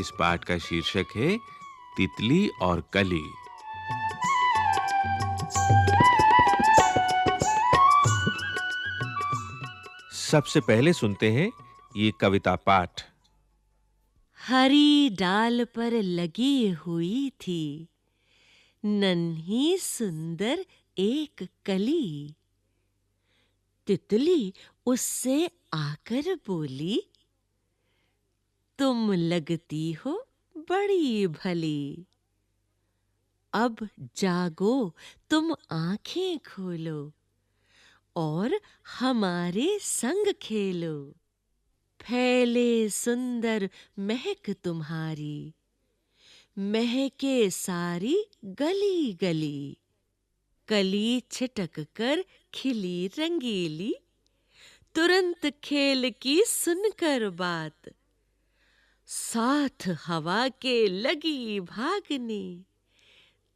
इस पाठ का शीर्षक है, तितली और कली। सबसे पहले सुनते हैं ये कविता पाठ। हरी डाल पर लगी हुई थी, नन्ही सुंदर एक कली। तितली उससे आकर बोली, तुम लगती हो बड़ी भली। अब जागो, तुम आँखें खोलो और हमारे संग खेलो। फैले सुंदर महक तुम्हारी, महके सारी गली गली। कली छिटक कर खिली रंगीली। तुरंत खेल की सुनकर बात। साथ हवा के लगी भागने।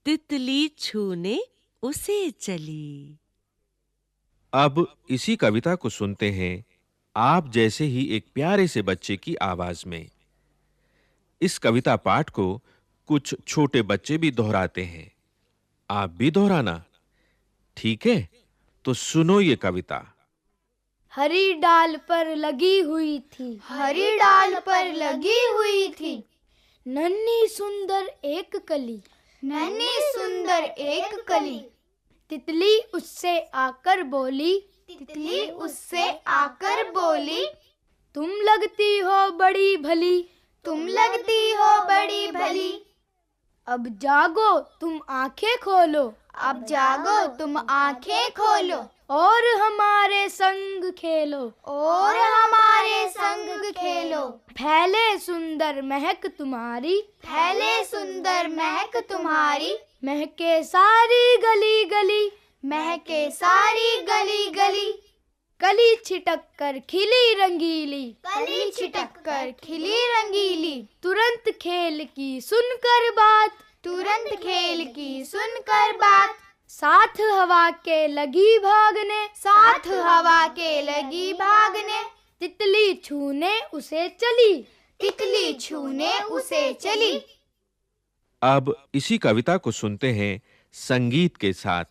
तितली छूने उसे चली। अब इसी कविता को सुनते हैं आप जैसे ही एक प्यारे से बच्चे की आवाज़ में। इस कविता पाठ को कुछ छोटे बच्चे भी दोहराते हैं। आप भी दोहराना। ठीक है? तो सुनो ये कविता। हरी डाल पर लगी हुई थी। हरी डाल पर लगी हुई थी। नन्ही सुंदर एक कली। नन्ही सुंदर एक कली। तितली उससे आकर बोली। तितली उससे आकर बोली। तुम लगती हो बड़ी भली। तुम लगती हो बड़ी भली। अब जागो तुम आँखें खोलो। अब जागो तुम आँखें खोलो। और हमारे संग खेलो। और हमारे संग खेलो। फैले सुंदर महक तुम्हारी। फैले सुंदर महक तुम्हारी। महके सारी गली गली महके सारी गली गली कली छिटक कर खिली रंगीली। कली छिटक कर खिली रंगीली। तुरंत खेल की सुनकर बात। तुरंत खेल की सुनकर बात। साथ हवा के लगी भागने, साथ हवा के लगी भागने। तितली छूने उसे चली, तितली छूने उसे चली। अब इसी कविता को सुनते हैं संगीत के साथ।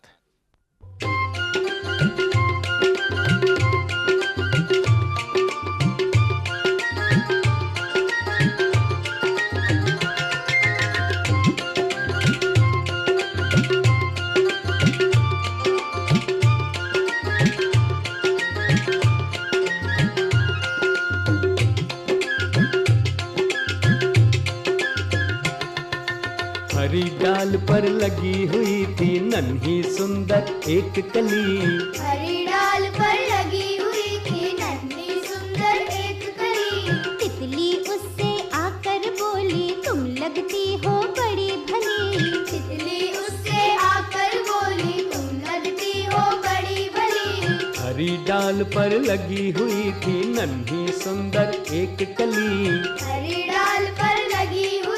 हरी डाल पर लगी हुई थी नन्ही सुंदर एक कली। हरी डाल पर लगी हुई थी नन्ही सुंदर एक कली। तितली उससे आकर बोली तुम लगती हो बड़ी भली। तितली उससे आकर बोली तुम लगती हो बड़ी भली। हरी डाल पर लगी हुई थी नन्ही सुंदर एक कली। हरी डाल पर लगी हुई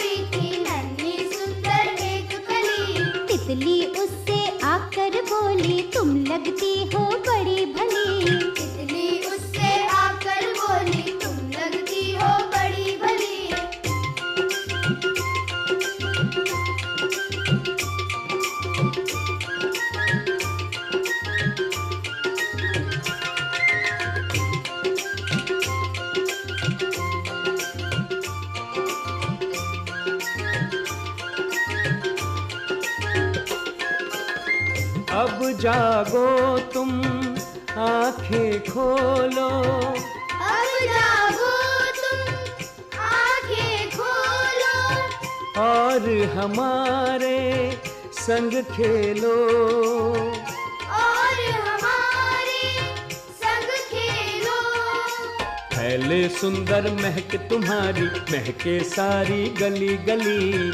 जागो तुम आँखें खोलो। अब जागो तुम आँखें खोलो। और हमारे संग खेलो। और हमारे संग खेलो। फैले सुंदर महक तुम्हारी महके सारी गली गली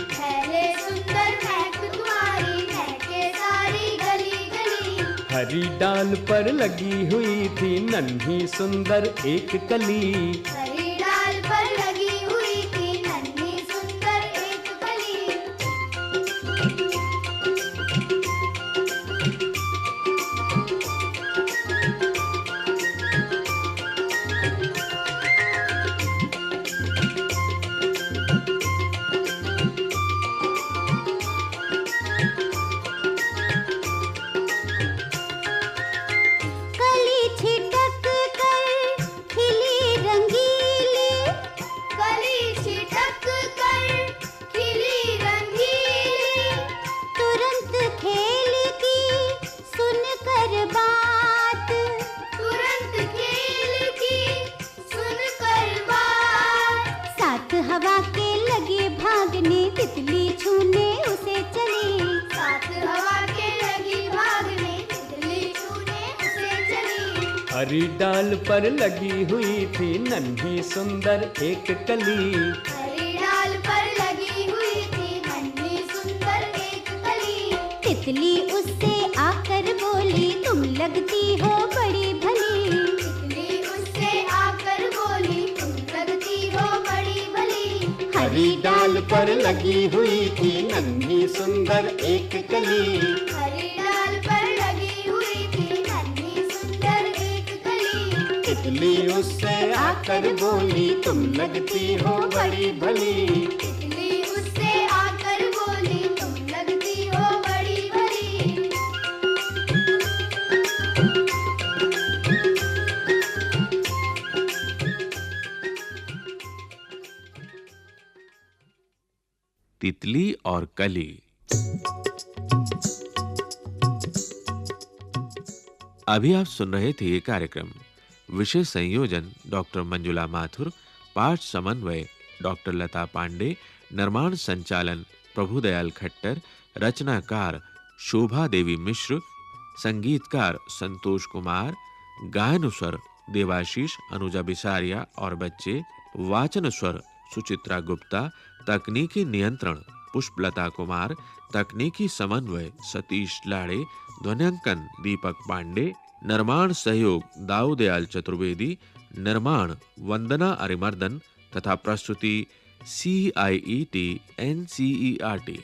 हरी डाल पर लगी हुई थी नन्ही सुंदर एक कली। हरी डाल पर लगी हुई थी नन्ही सुंदर एक कली। हरी डाल पर लगी हुई थी नन्ही सुंदर एक कली। तितली उससे आकर बोली तुम लगती हो बड़ी भली। तितली उससे आकर बोली तुम लगती हो बड़ी भली। हरी डाल पर लगी हुई थी नन्ही सुंदर एक कली। हरी डाल पर तितली उससे आकर बोली तुम लगती हो बड़ी भली। तितली उससे आकर बोली तुम लगती हो बड़ी भली। तितली और कली। अभी आप सुन रहे थे ये कार्यक्रम। विषय संयोजन डॉक्टर मंजुला माथुर पाठ समन्वय, डॉक्टर लता पांडे, निर्माण संचालन प्रभुदयाल खट्टर, रचनाकार शोभा देवी मिश्र, संगीतकार संतोष कुमार गायन स्वर देवाशीष, अनुजा बिसारिया और बच्चे वाचन स्वर सुचित्रा गुप्ता, तकनीकी नियंत्रण पुष्पलता कुमार, तकनीकी समन्वय सतीश लाड़े, ध्वनियांकन दीपक पांडे निर्माण सहयोग दाऊदयाल चतुर्वेदी, निर्माण वंदना अरिमर्दन तथा प्रस्तुति C I E T N C E R T